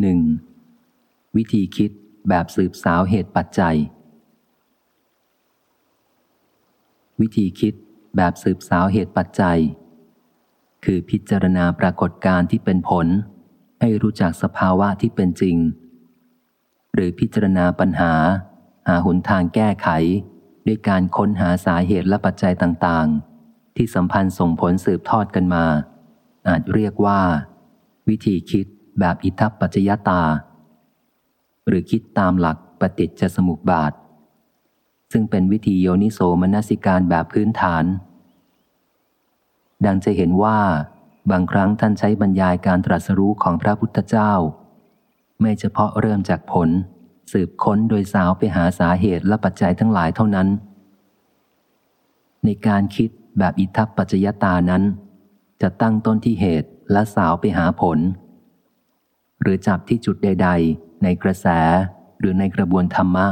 หนึ่งวิธีคิดแบบสืบสาวเหตุปัจจัย วิธีคิดแบบสืบสาวเหตุปัจจัย คือพิจารณาปรากฏการณ์ที่เป็นผล ให้รู้จักสภาวะที่เป็นจริง หรือพิจารณาปัญหา หาหนทางแก้ไข ด้วยการค้นหาสาเหตุและปัจจัยต่างๆ ที่สัมพันธ์ส่งผลสืบทอดกันมา อาจเรียกว่า วิธีคิด แบบอิทัปปัจจยตา หรือคิดตามหลักปฏิจจสมุปบาท ซึ่งเป็นวิธีโยนิโสมนสิการแบบพื้นฐาน ดังจะเห็นว่า บางครั้งท่านใช้บรรยายการตรัสรู้ของพระพุทธเจ้า ไม่เฉพาะเริ่มจากผล สืบค้นโดยสาวไปหาสาเหตุและปัจจัยทั้งหลายเท่านั้น ในการคิดแบบอิทัปปัจจยตานั้น จะตั้งต้นที่เหตุและสาวไปหาผล หรือจับที่จุดใด ๆ ในกระแสหรือในกระบวนธรรมะ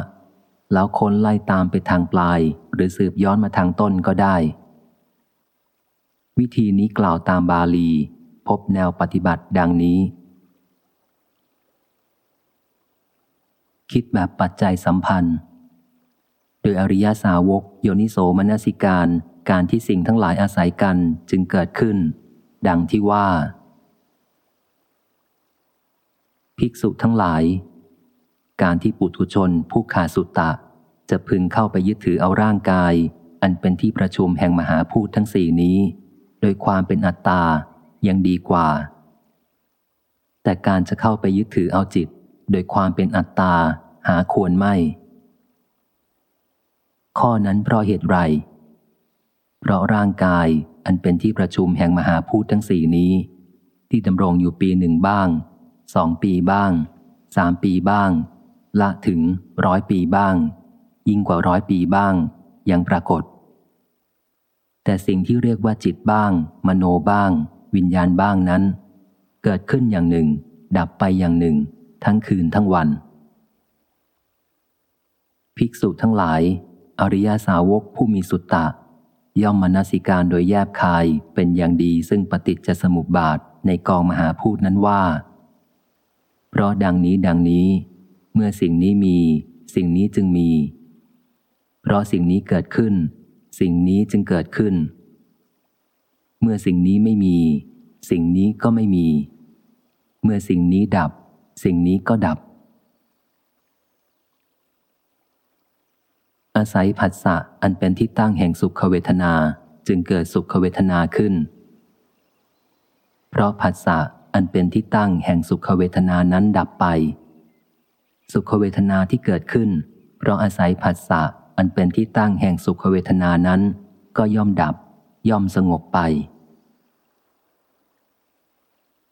แล้วค้นไล่ตามไปทางปลาย หรือสืบย้อนมาทางต้นก็ได้ วิธีนี้กล่าวตามบาลี พบแนวปฏิบัติดังนี้ คิดแบบปัจจัยสัมพันธ์ โดยอริยสาวกโยนิโสมนสิการการที่สิ่งทั้งหลายอาศัยกันจึงเกิดขึ้น ดังที่ว่า ภิกษุทั้งหลาย การที่ปุถุชนผู้ขาสุตตะ จะพึงเข้าไปยึดถือเอาร่างกาย อันเป็นที่ประชุมแห่งมหาพูดทั้งสี่นี้ โดยความเป็นอัตตายังดีกว่า แต่การจะเข้าไปยึดถือเอาจิต โดยความเป็นอัตตาหาควรไม่ ข้อนั้นเพราะเหตุไร เพราะร่างกายอันเป็นที่ประชุมแห่งมหาพูดทั้งสี่นี้ ที่ดำรงอยู่ปีหนึ่งบ้าง สองปีบ้างสามปีบ้าง ละถึงร้อยปีบ้าง ยิ่งกว่าร้อยปีบ้าง ยังปรากฏ แต่สิ่งที่เรียกว่าจิตบ้าง มโนบ้าง วิญญาณบ้างนั้น เกิดขึ้นอย่างหนึ่ง ดับไปอย่างหนึ่ง ทั้งคืนทั้งวัน ภิกษุทั้งหลาย อริยาสาวกผู้มีสุตตะ ย่อมมนสิการโดยแยบคายเป็นอย่างดีซึ่งปฏิจจสมุปบาทในกองมหาพูดนั้นว่า เพราะดังนี้ดังนี้ เมื่อสิ่งนี้มี สิ่งนี้จึงมี เพราะสิ่งนี้เกิดขึ้น สิ่งนี้จึงเกิดขึ้น เมื่อสิ่งนี้ไม่มี สิ่งนี้ก็ไม่มี เมื่อสิ่งนี้ดับ สิ่งนี้ก็ดับ อาศัยผัสสะอันเป็นที่ตั้งแห่งสุขเวทนาจึงเกิดสุขเวทนาขึ้น เพราะผัสสะ อันเป็นที่ตั้งแห่งสุขเวทนานั้นดับไป สุขเวทนาที่เกิดขึ้น เพราะอาศัยผัสสะอันเป็นที่ตั้งแห่งสุขเวทนานั้น ก็ย่อมดับ ย่อมสงบไป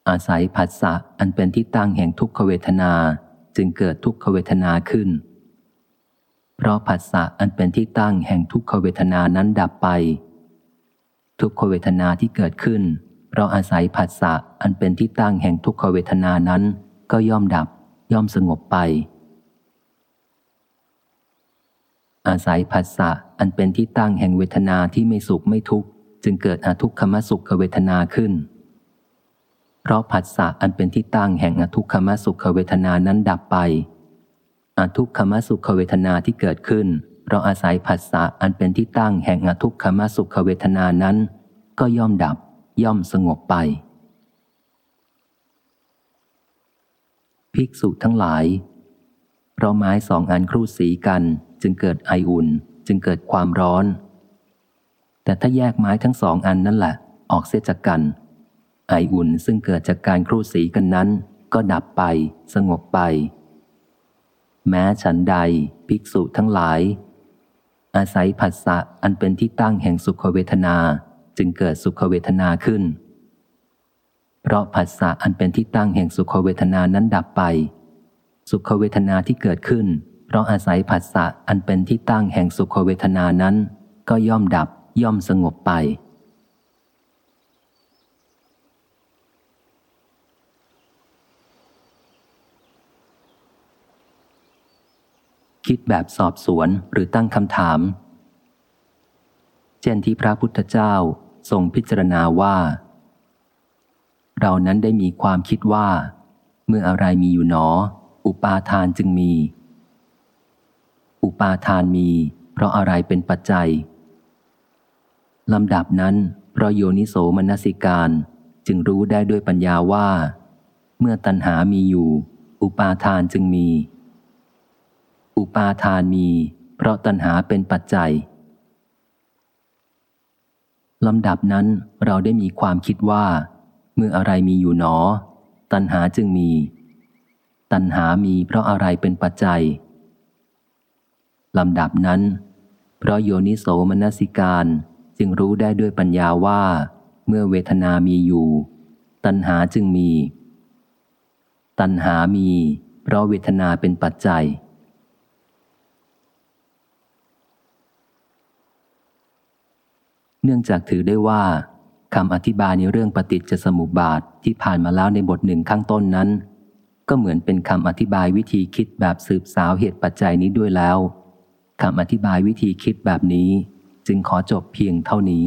อาศัยผัสสะอันเป็นที่ตั้งแห่งทุกขเวทนาจึงเกิดทุกขเวทนาขึ้น เพราะผัสสะอันเป็นที่ตั้งแห่งทุกขเวทนานั้นดับไป ทุกขเวทนาที่เกิดขึ้น เพราะอาศัยผัสสะอันเป็นที่ตั้งแห่งทุกขเวทนานั้น ก็ย่อมดับ ย่อมสงบไป อาศัยผัสสะอันเป็นที่ตั้งแห่งเวทนาที่ไม่สุขไม่ทุกข์จึงเกิดอทุกขมสุขเวทนาขึ้น เพราะผัสสะอันเป็นที่ตั้งแห่งอทุกขมสุขเวทนานั้นดับไป อทุกขมสุขเวทนาที่เกิดขึ้นเพราะอาศัยผัสสะอันเป็นที่ตั้งแห่งอทุกขมสุขเวทนานั้น ก็ย่อมดับ ย่อมสงบไป ภิกษุทั้งหลาย เพราะไม้สองอันครูสีกันจึงเกิดไออุ่นจึงเกิดความร้อน แต่ถ้าแยกไม้ทั้งสองอันนั่นแหละ ออกเสียจากกัน ไออุ่นซึ่งเกิดจากการครูสีกันนั้น ก็ดับไป สงบไป แม้ฉันใดภิกษุทั้งหลาย อาศัยผัสสะอันเป็นที่ตั้งแห่งสุขเวทนา จึงเกิดสุขเวทนาขึ้น เพราะผัสสะอันเป็นที่ตั้งแห่งสุขเวทนานั้นดับไป สุขเวทนาที่เกิดขึ้น เพราะอาศัยผัสสะอันเป็นที่ตั้งแห่งสุขเวทนานั้น ก็ย่อมดับย่อมสงบไป คิดแบบสอบสวนหรือตั้งคำถาม เช่นที่พระพุทธเจ้า ทรงพิจารณาว่า เรานั้นได้มีความคิดว่า เมื่ออะไรมีอยู่หนอ อุปาทานจึงมี อุปาทานมี เพราะอะไรเป็นปัจจัยลำดับนั้นเพราะโยนิโสมนสิการจึงรู้ได้ด้วยปัญญาว่า เมื่อตัณหามีอยู่ อุปาทานจึงมี อุปาทานมี เพราะตัณหาเป็นปัจจัย ลำดับนั้นเราได้มีความคิดว่า เมื่ออะไรมีอยู่หนอ ตัณหาจึงมี ตัณหามีเพราะอะไรเป็นปัจจัยลำดับนั้น เพราะโยนิโสมนสิการจึงรู้ได้ด้วยปัญญาว่า เมื่อเวทนามีอยู่ ตัณหาจึงมี ตัณหามี เพราะเวทนาเป็นปัจจัย เนื่องจากถือได้ว่าคำอธิบายในเรื่องปฏิจจสมุปบาทที่ผ่านมาแล้วในบทหนึ่งข้างต้นนั้น ก็เหมือนเป็นคำอธิบายวิธีคิดแบบสืบสาวเหตุปัจจัยนี้ด้วยแล้วคำอธิบายวิธีคิดแบบนี้ จึงขอจบเพียงเท่านี้